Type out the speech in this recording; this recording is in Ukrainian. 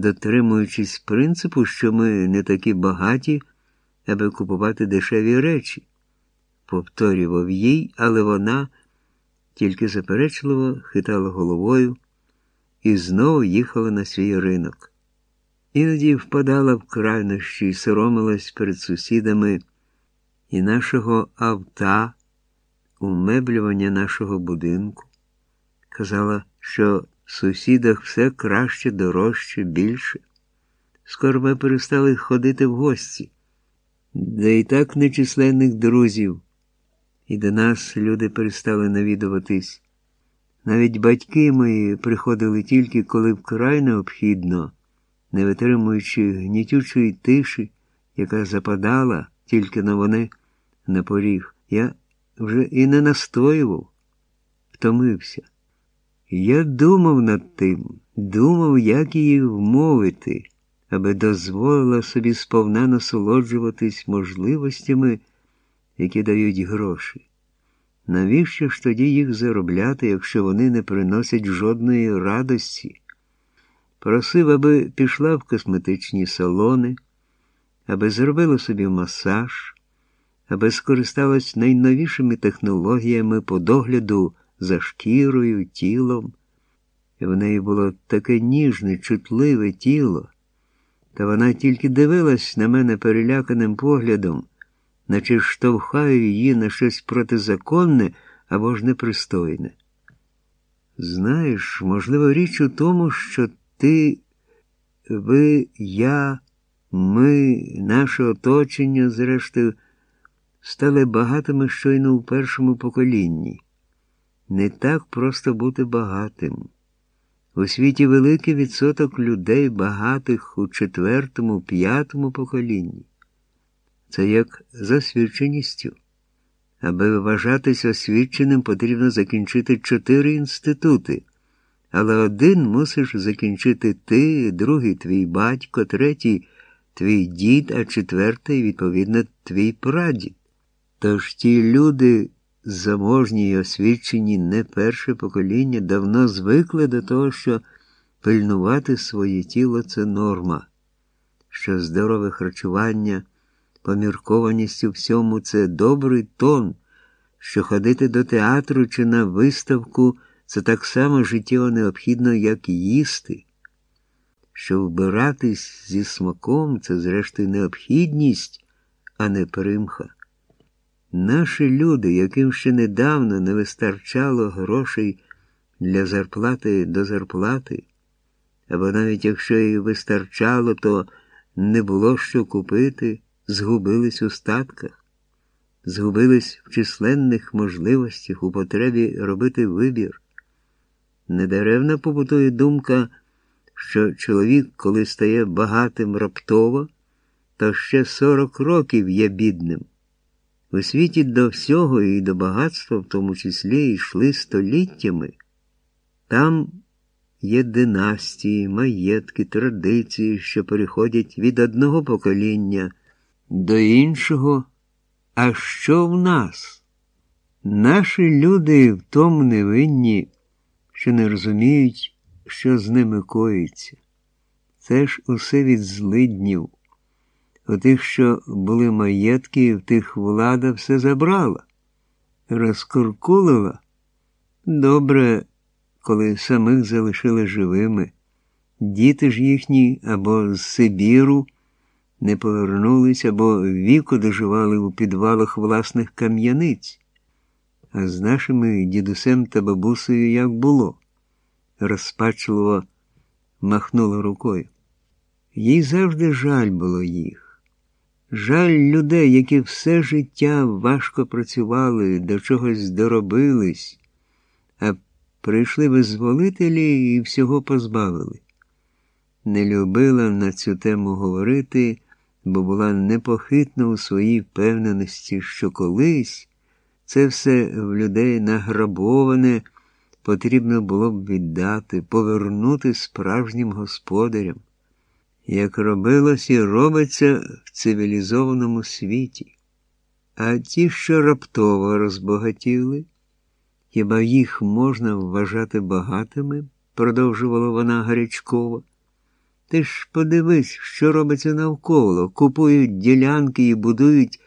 дотримуючись принципу, що ми не такі багаті, аби купувати дешеві речі. Повторював їй, але вона тільки заперечливо хитала головою і знову їхала на свій ринок. Іноді впадала в крайнощі і соромилась перед сусідами і нашого авта, умеблювання нашого будинку. Казала, що сусідах все краще, дорожче, більше. Скоро ми перестали ходити в гості, де і так нечисленних друзів, і до нас люди перестали навідуватись. Навіть батьки мої приходили тільки коли вкрай необхідно, не витримуючи гнітючої тиші, яка западала тільки на вони на поріг. Я вже і не настоював, втомився. Я думав над тим, думав, як її вмовити, аби дозволила собі сповна насолоджуватись можливостями, які дають гроші. Навіщо ж тоді їх заробляти, якщо вони не приносять жодної радості? Просив, аби пішла в косметичні салони, аби зробила собі масаж, аби скористалась найновішими технологіями по догляду за шкірою, тілом. І в неї було таке ніжне, чутливе тіло, та вона тільки дивилась на мене переляканим поглядом наче штовхаю її на щось протизаконне або ж непристойне. Знаєш, можливо, річ у тому, що ти, ви, я, ми, наше оточення, зрештою, стали багатими щойно у першому поколінні. Не так просто бути багатим. У світі великий відсоток людей багатих у четвертому, п'ятому поколінні. Це як засвідченістю. Аби вважатися освіченим, потрібно закінчити чотири інститути, але один мусиш закінчити ти, другий твій батько, третій твій дід, а четвертий, відповідно, твій прадід. Тож ті люди, заможні й освічені не перше покоління, давно звикли до того, що пильнувати своє тіло це норма, що здорове харчування. Поміркованість у всьому це добрий тон, що ходити до театру чи на виставку це так само життєво необхідно, як їсти, що вбиратись зі смаком це, зрештою, необхідність, а не примха. Наші люди, яким ще недавно не вистачало грошей для зарплати до зарплати, або навіть якщо і вистачало, то не було що купити згубились у статках, згубились в численних можливостях у потребі робити вибір. Недаревно побутує думка, що чоловік, коли стає багатим раптово, то ще 40 років є бідним. У світі до всього і до багатства, в тому числі, йшли століттями. Там є династії, маєтки, традиції, що переходять від одного покоління до іншого. А що в нас? Наші люди в тому не винні, що не розуміють, що з ними коїться. Це ж усе від злиднів. У тих, що були маєтки, в тих влада все забрала, розкуркулила. Добре, коли самих залишили живими. Діти ж їхні або з Сибіру не повернулись або віку доживали у підвалах власних кам'яниць, а з нашими дідусем та бабусею як було, розпачливо махнула рукою. Їй завжди жаль було їх. Жаль людей, які все життя важко працювали, до чогось доробились, а прийшли визволителі і всього позбавили. Не любила на цю тему говорити бо була непохитна у своїй впевненості, що колись це все в людей награбоване потрібно було б віддати, повернути справжнім господарям, як робилось і робиться в цивілізованому світі. А ті, що раптово розбагатіли, хіба їх можна вважати багатими? продовжувала вона гарячково. Ти ж подивись, що робиться навколо, купують ділянки і будують